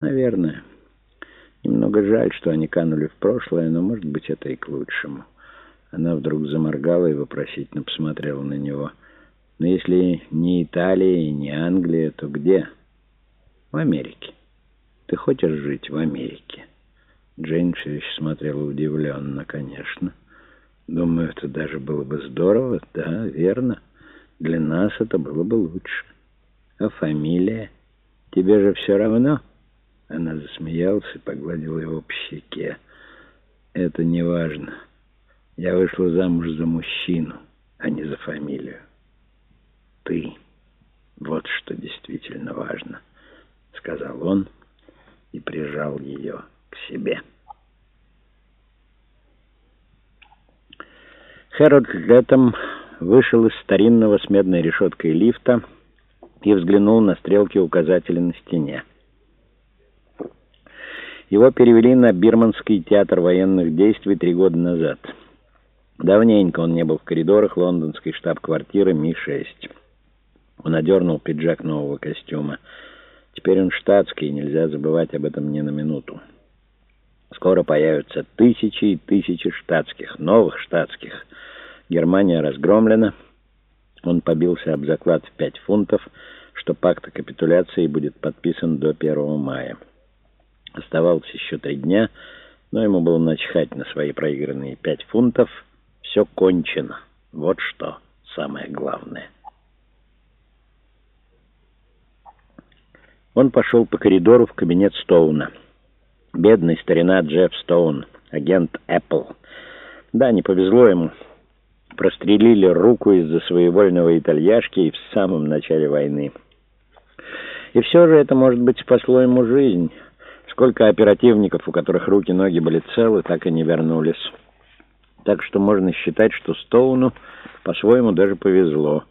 Наверное. Немного жаль, что они канули в прошлое, но, может быть, это и к лучшему. Она вдруг заморгала и вопросительно посмотрела на него. Но если не Италия и не Англия, то где? В Америке. Ты хочешь жить в Америке? Джейн все еще смотрела удивленно, конечно. Думаю, это даже было бы здорово. Да, верно. Для нас это было бы лучше. А фамилия? Тебе же все равно? Она засмеялась и погладила его по щеке. Это не важно. Я вышла замуж за мужчину, а не за фамилию. Ты. Вот что действительно важно, сказал он и прижал ее к себе. Хэрод летом вышел из старинного с медной решеткой лифта и взглянул на стрелки указателя на стене. Его перевели на Бирманский театр военных действий три года назад. Давненько он не был в коридорах лондонской штаб-квартиры Ми-6. Он одернул пиджак нового костюма. Теперь он штатский, нельзя забывать об этом ни на минуту. Скоро появятся тысячи и тысячи штатских, новых штатских. Германия разгромлена. Он побился об заклад в пять фунтов, что пакт о капитуляции будет подписан до 1 мая. Оставалось еще три дня, но ему было начхать на свои проигранные пять фунтов. Все кончено. Вот что самое главное. Он пошел по коридору в кабинет Стоуна. Бедный старина Джефф Стоун, агент Apple. Да, не повезло ему. Прострелили руку из-за своевольного итальяшки и в самом начале войны. И все же это, может быть, спасло ему жизнь. Сколько оперативников, у которых руки-ноги были целы, так и не вернулись. Так что можно считать, что Стоуну по-своему даже повезло.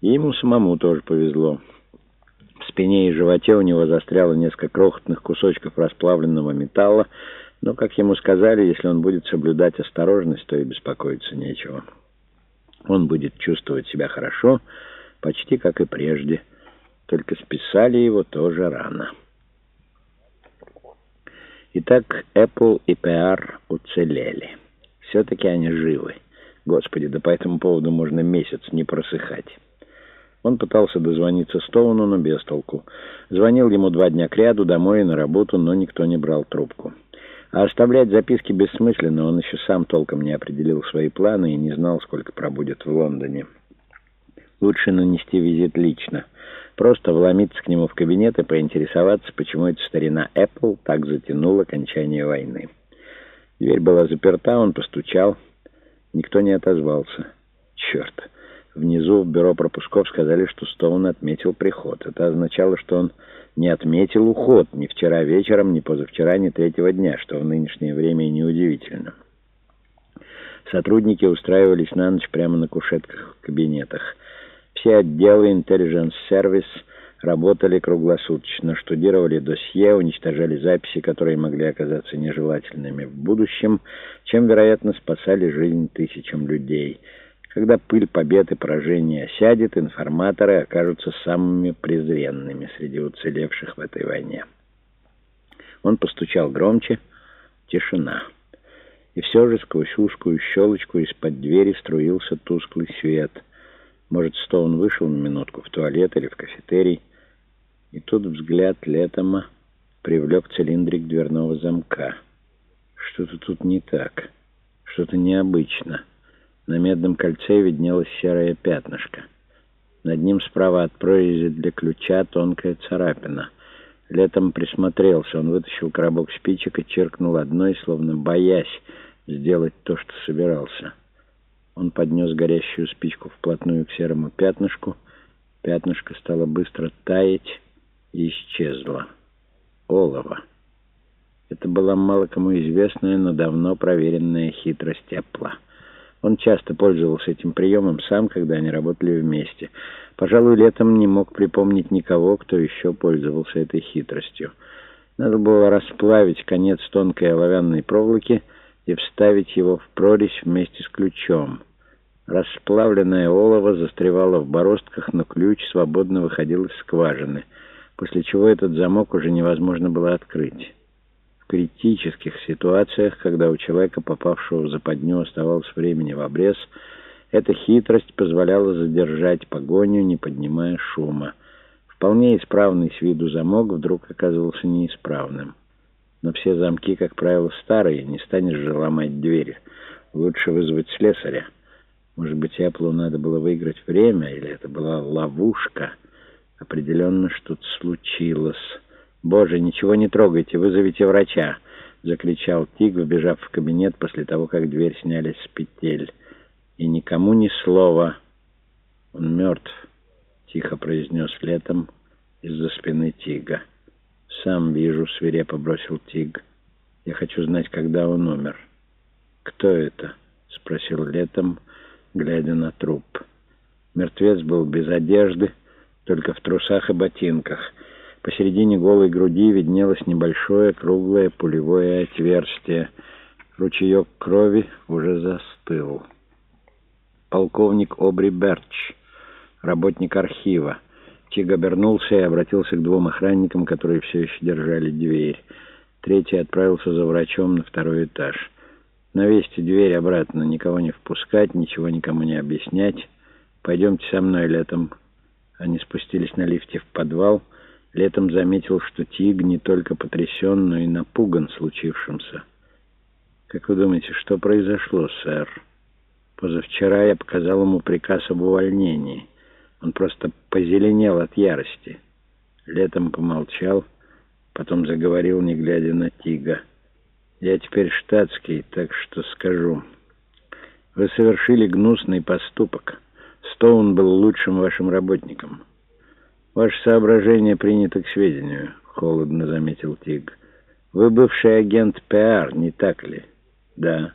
И ему самому тоже повезло. В спине и животе у него застряло несколько крохотных кусочков расплавленного металла, но, как ему сказали, если он будет соблюдать осторожность, то и беспокоиться нечего. Он будет чувствовать себя хорошо, почти как и прежде, только списали его тоже рано. Итак, Apple и PR уцелели. Все-таки они живы. Господи, да по этому поводу можно месяц не просыхать. Он пытался дозвониться Стоуну, но без толку. Звонил ему два дня кряду, домой и на работу, но никто не брал трубку. А оставлять записки бессмысленно, он еще сам толком не определил свои планы и не знал, сколько пробудет в Лондоне. Лучше нанести визит лично. Просто вломиться к нему в кабинет и поинтересоваться, почему эта старина Apple так затянула окончание войны. Дверь была заперта, он постучал. Никто не отозвался. Черт! Внизу в бюро пропусков сказали, что Стоун отметил приход. Это означало, что он не отметил уход ни вчера вечером, ни позавчера, ни третьего дня, что в нынешнее время и неудивительно. Сотрудники устраивались на ночь прямо на кушетках в кабинетах. Все отделы Service работали круглосуточно, штудировали досье, уничтожали записи, которые могли оказаться нежелательными в будущем, чем, вероятно, спасали жизнь тысячам людей – когда пыль побед и поражения осядет, информаторы окажутся самыми презренными среди уцелевших в этой войне. Он постучал громче. Тишина. И все же сквозь узкую щелочку из-под двери струился тусклый свет. Может, Стоун вышел на минутку в туалет или в кафетерий. И тут взгляд Летома привлек цилиндрик дверного замка. Что-то тут не так. Что-то необычно. На медном кольце виднелось серое пятнышко. Над ним справа от прорези для ключа тонкая царапина. Летом присмотрелся. Он вытащил коробок спичек и черкнул одной, словно боясь сделать то, что собирался. Он поднес горящую спичку вплотную к серому пятнышку. Пятнышко стало быстро таять и исчезло. Олово. Это была мало кому известная, но давно проверенная хитрость Эппла. Он часто пользовался этим приемом сам, когда они работали вместе. Пожалуй, летом не мог припомнить никого, кто еще пользовался этой хитростью. Надо было расплавить конец тонкой оловянной проволоки и вставить его в прорезь вместе с ключом. Расплавленное олово застревало в бороздках, но ключ свободно выходил из скважины — после чего этот замок уже невозможно было открыть. В критических ситуациях, когда у человека, попавшего в западню, оставалось времени в обрез, эта хитрость позволяла задержать погоню, не поднимая шума. Вполне исправный с виду замок вдруг оказывался неисправным. Но все замки, как правило, старые, не станешь же ломать дверь. Лучше вызвать слесаря. Может быть, Эпплу надо было выиграть время, или это была ловушка? Определенно что-то случилось. «Боже, ничего не трогайте, вызовите врача!» — закричал Тиг, вбежав в кабинет после того, как дверь сняли с петель. «И никому ни слова. Он мертв». — тихо произнес летом из-за спины Тига. «Сам вижу», — свирепо бросил Тиг. «Я хочу знать, когда он умер». «Кто это?» — спросил летом, глядя на труп. Мертвец был без одежды, только в трусах и ботинках. Посередине голой груди виднелось небольшое круглое пулевое отверстие. Ручеек крови уже застыл. Полковник Обри Берч работник архива. Чиг обернулся и обратился к двум охранникам, которые все еще держали дверь. Третий отправился за врачом на второй этаж. «Навесьте дверь обратно, никого не впускать, ничего никому не объяснять. Пойдемте со мной летом». Они спустились на лифте в подвал. Летом заметил, что Тиг не только потрясен, но и напуган случившимся. «Как вы думаете, что произошло, сэр?» «Позавчера я показал ему приказ об увольнении». Он просто позеленел от ярости. Летом помолчал, потом заговорил, не глядя на Тига. «Я теперь штатский, так что скажу. Вы совершили гнусный поступок. Стоун был лучшим вашим работником. Ваше соображение принято к сведению», — холодно заметил Тиг. «Вы бывший агент ПР, не так ли?» «Да».